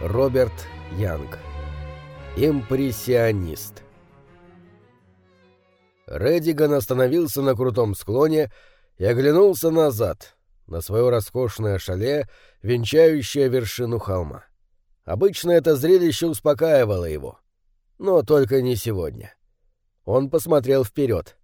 Роберт Янг. Импрессионист. Редиган остановился на крутом склоне и оглянулся назад, на свое роскошное шале, венчающее вершину холма. Обычно это зрелище успокаивало его. Но только не сегодня. Он посмотрел вперед.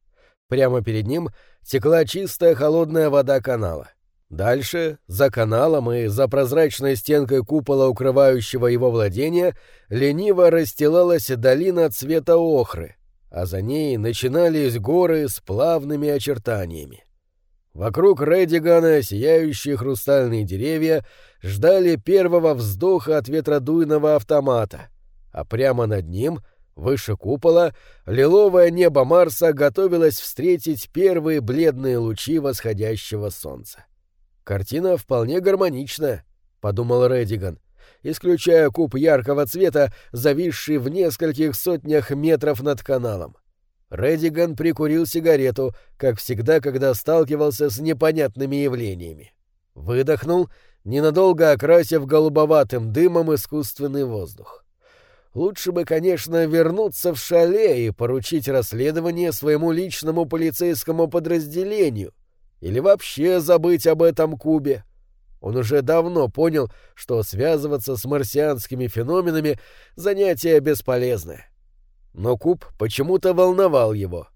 Прямо перед ним текла чистая холодная вода канала. Дальше, за каналом и за прозрачной стенкой купола, укрывающего его владения, лениво расстилалась долина цвета охры, а за ней начинались горы с плавными очертаниями. Вокруг Редигана сияющие хрустальные деревья ждали первого вздоха от ветродуйного автомата, а прямо над ним, выше купола, лиловое небо Марса готовилось встретить первые бледные лучи восходящего солнца. «Картина вполне гармоничная», — подумал Редиган, исключая куб яркого цвета, зависший в нескольких сотнях метров над каналом. Редиган прикурил сигарету, как всегда, когда сталкивался с непонятными явлениями. Выдохнул, ненадолго окрасив голубоватым дымом искусственный воздух. Лучше бы, конечно, вернуться в шале и поручить расследование своему личному полицейскому подразделению — или вообще забыть об этом кубе. Он уже давно понял, что связываться с марсианскими феноменами — занятие бесполезное. Но куб почему-то волновал его.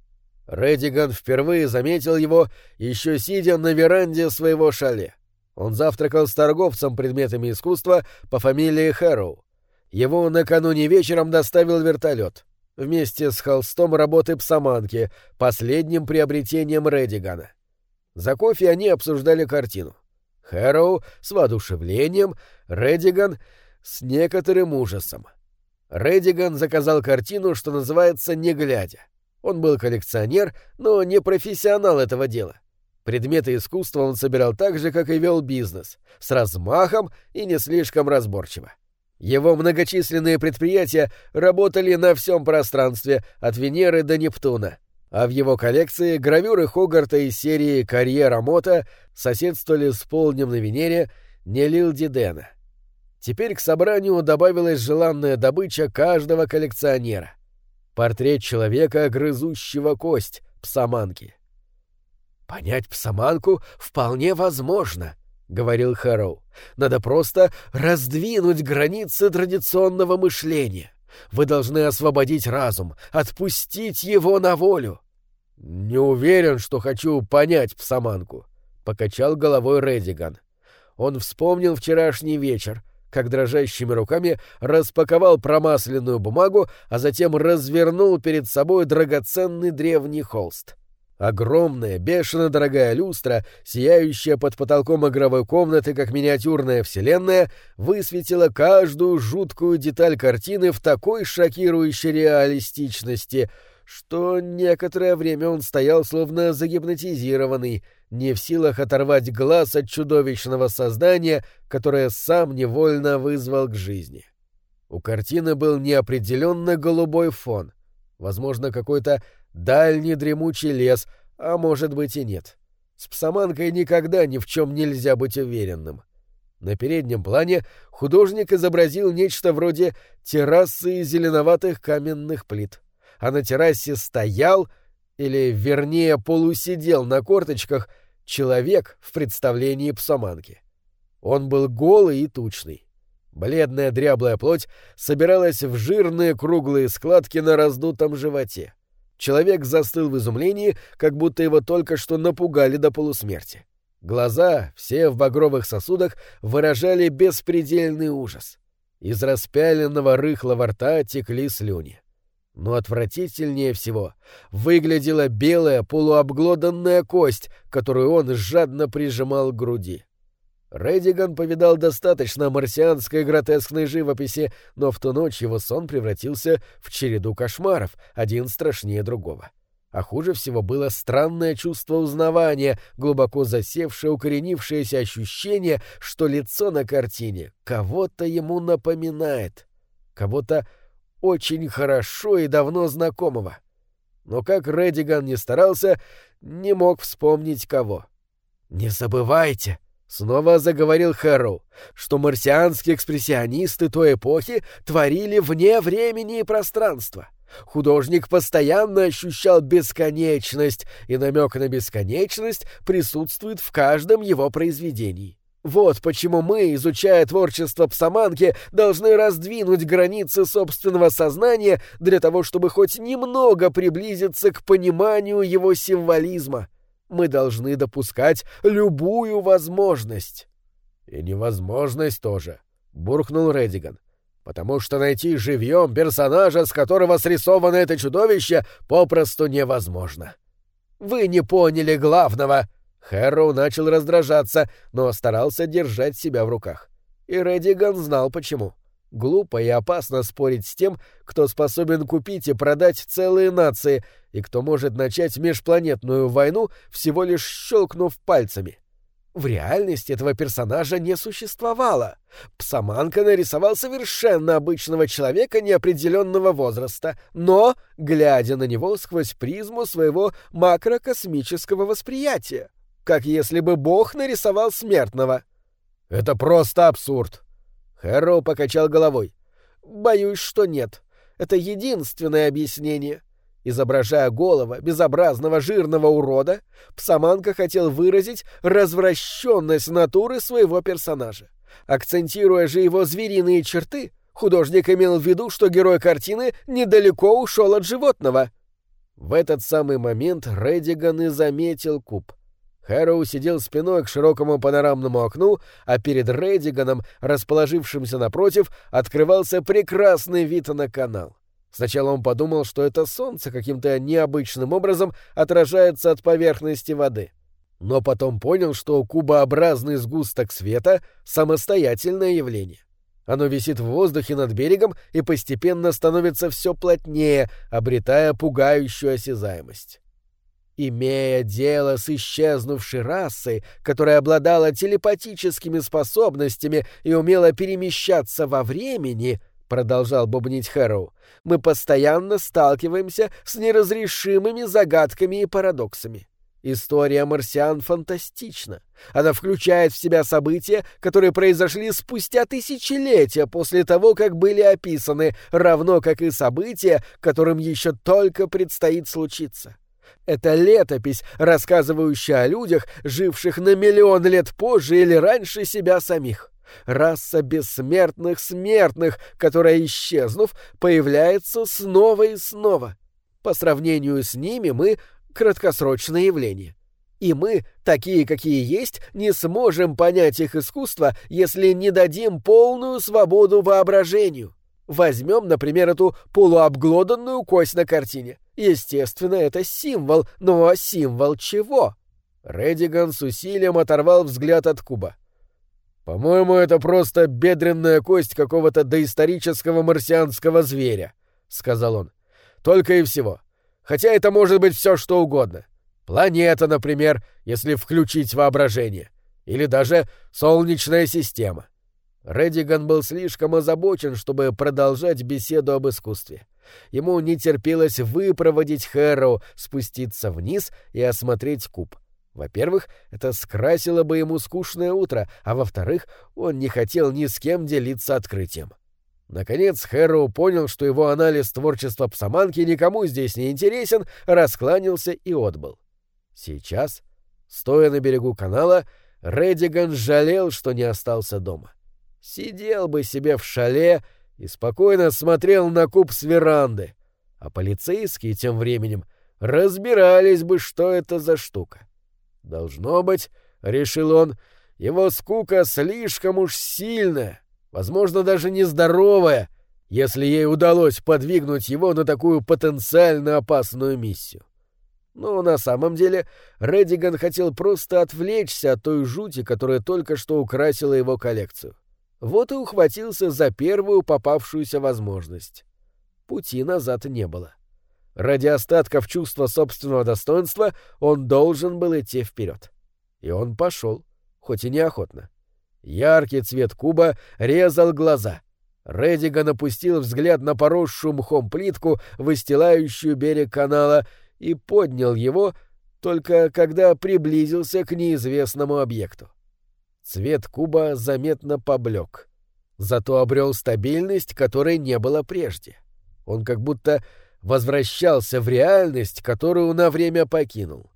Редиган впервые заметил его, еще сидя на веранде своего шале. Он завтракал с торговцем предметами искусства по фамилии Хэроу. Его накануне вечером доставил вертолет вместе с холстом работы псаманки, последним приобретением Редигана. За кофе они обсуждали картину. Хэроу с воодушевлением, Редиган с некоторым ужасом. Редиган заказал картину, что называется «Не глядя». Он был коллекционер, но не профессионал этого дела. Предметы искусства он собирал так же, как и вел бизнес, с размахом и не слишком разборчиво. Его многочисленные предприятия работали на всем пространстве, от Венеры до Нептуна — а в его коллекции гравюры Хогарта из серии «Карьера Мота» соседствовали с полнем на Венере Нелил Дидена. Теперь к собранию добавилась желанная добыча каждого коллекционера. Портрет человека, грызущего кость, псаманки. «Понять псаманку вполне возможно», — говорил Хэроу. «Надо просто раздвинуть границы традиционного мышления. Вы должны освободить разум, отпустить его на волю. Не уверен, что хочу понять псаманку, покачал головой Редиган. Он вспомнил вчерашний вечер, как дрожащими руками распаковал промасленную бумагу, а затем развернул перед собой драгоценный древний холст. Огромная, бешено дорогая люстра, сияющая под потолком игровой комнаты, как миниатюрная вселенная, высветила каждую жуткую деталь картины в такой шокирующей реалистичности, что некоторое время он стоял словно загипнотизированный, не в силах оторвать глаз от чудовищного создания, которое сам невольно вызвал к жизни. У картины был неопределенно голубой фон, возможно, какой-то дальний дремучий лес, а может быть и нет. С псаманкой никогда ни в чем нельзя быть уверенным. На переднем плане художник изобразил нечто вроде террасы из зеленоватых каменных плит. А на террасе стоял, или, вернее, полусидел на корточках, человек в представлении псаманки. Он был голый и тучный. Бледная дряблая плоть собиралась в жирные круглые складки на раздутом животе. Человек застыл в изумлении, как будто его только что напугали до полусмерти. Глаза, все в багровых сосудах, выражали беспредельный ужас. Из распяленного рыхлого рта текли слюни. Но отвратительнее всего выглядела белая полуобглоданная кость, которую он жадно прижимал к груди. Редиган повидал достаточно марсианской гротескной живописи, но в ту ночь его сон превратился в череду кошмаров, один страшнее другого. А хуже всего было странное чувство узнавания, глубоко засевшее, укоренившееся ощущение, что лицо на картине кого-то ему напоминает, кого-то очень хорошо и давно знакомого. Но как Редиган не старался, не мог вспомнить кого. «Не забывайте», Снова заговорил Хэрроу, что марсианские экспрессионисты той эпохи творили вне времени и пространства. Художник постоянно ощущал бесконечность, и намек на бесконечность присутствует в каждом его произведении. Вот почему мы, изучая творчество Псаманки, должны раздвинуть границы собственного сознания для того, чтобы хоть немного приблизиться к пониманию его символизма. Мы должны допускать любую возможность. — И невозможность тоже, — буркнул Редиган. — Потому что найти живьем персонажа, с которого срисовано это чудовище, попросту невозможно. — Вы не поняли главного, — Хэрроу начал раздражаться, но старался держать себя в руках. И Редиган знал почему. Глупо и опасно спорить с тем, кто способен купить и продать целые нации, и кто может начать межпланетную войну, всего лишь щелкнув пальцами. В реальности этого персонажа не существовало. Псаманка нарисовал совершенно обычного человека неопределенного возраста, но, глядя на него сквозь призму своего макрокосмического восприятия как если бы Бог нарисовал смертного. Это просто абсурд. Хэрроу покачал головой. Боюсь, что нет. Это единственное объяснение. Изображая голого, безобразного, жирного урода, Псаманка хотел выразить развращенность натуры своего персонажа. Акцентируя же его звериные черты, художник имел в виду, что герой картины недалеко ушел от животного. В этот самый момент Редиган и заметил куб. Хэроу сидел спиной к широкому панорамному окну, а перед Редиганом, расположившимся напротив, открывался прекрасный вид на канал. Сначала он подумал, что это солнце каким-то необычным образом отражается от поверхности воды. Но потом понял, что кубообразный сгусток света — самостоятельное явление. Оно висит в воздухе над берегом и постепенно становится все плотнее, обретая пугающую осязаемость. Имея дело с исчезнувшей расой, которая обладала телепатическими способностями и умела перемещаться во времени, продолжал бубнить Хэроу, мы постоянно сталкиваемся с неразрешимыми загадками и парадоксами. История марсиан фантастична. Она включает в себя события, которые произошли спустя тысячелетия после того, как были описаны, равно как и события, которым еще только предстоит случиться. Это летопись, рассказывающая о людях, живших на миллион лет позже или раньше себя самих. Раса бессмертных смертных, которая, исчезнув, появляется снова и снова. По сравнению с ними мы — краткосрочное явление. И мы, такие, какие есть, не сможем понять их искусство, если не дадим полную свободу воображению. Возьмем, например, эту полуобглоданную кость на картине. Естественно, это символ, но символ чего? Редиган с усилием оторвал взгляд от куба. «По-моему, это просто бедренная кость какого-то доисторического марсианского зверя», — сказал он. «Только и всего. Хотя это может быть все что угодно. Планета, например, если включить воображение. Или даже Солнечная система. Редиган был слишком озабочен, чтобы продолжать беседу об искусстве. Ему не терпелось выпроводить Хэрроу, спуститься вниз и осмотреть куб. Во-первых, это скрасило бы ему скучное утро, а во-вторых, он не хотел ни с кем делиться открытием. Наконец Хэрроу понял, что его анализ творчества Псаманки никому здесь не интересен, раскланялся и отбыл. Сейчас, стоя на берегу канала, Редиган жалел, что не остался дома. Сидел бы себе в шале и спокойно смотрел на куб с веранды, а полицейские тем временем разбирались бы, что это за штука. Должно быть, — решил он, — его скука слишком уж сильная, возможно, даже нездоровая, если ей удалось подвигнуть его на такую потенциально опасную миссию. Но на самом деле Редиган хотел просто отвлечься от той жути, которая только что украсила его коллекцию. Вот и ухватился за первую попавшуюся возможность. Пути назад не было. Ради остатков чувства собственного достоинства он должен был идти вперед. И он пошел, хоть и неохотно. Яркий цвет куба резал глаза. Редиган опустил взгляд на поросшую мхом плитку, выстилающую берег канала, и поднял его, только когда приблизился к неизвестному объекту. Цвет куба заметно поблек. Зато обрел стабильность, которой не было прежде. Он как будто возвращался в реальность, которую на время покинул.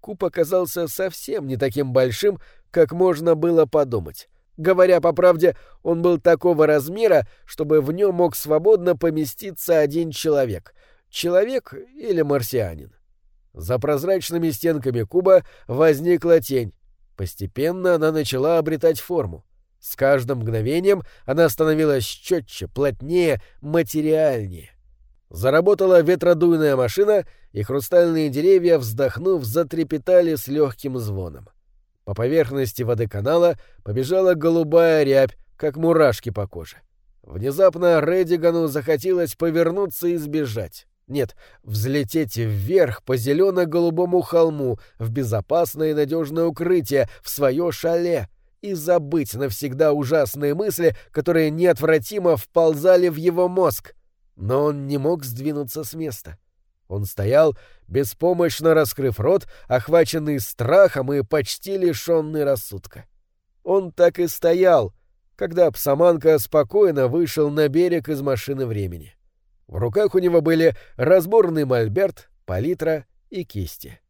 Куб оказался совсем не таким большим, как можно было подумать. Говоря по правде, он был такого размера, чтобы в нем мог свободно поместиться один человек. Человек или марсианин. За прозрачными стенками куба возникла тень. Постепенно она начала обретать форму. С каждым мгновением она становилась четче, плотнее, материальнее. Заработала ветродуйная машина, и хрустальные деревья, вздохнув, затрепетали с легким звоном. По поверхности воды канала побежала голубая рябь, как мурашки по коже. Внезапно Редигану захотелось повернуться и сбежать. Нет, взлететь вверх по зелено-голубому холму, в безопасное и надежное укрытие, в свое шале, и забыть навсегда ужасные мысли, которые неотвратимо вползали в его мозг. Но он не мог сдвинуться с места. Он стоял, беспомощно раскрыв рот, охваченный страхом и почти лишенный рассудка. Он так и стоял, когда Псаманка спокойно вышел на берег из машины времени. В руках у него были разборный мольберт, палитра и кисти.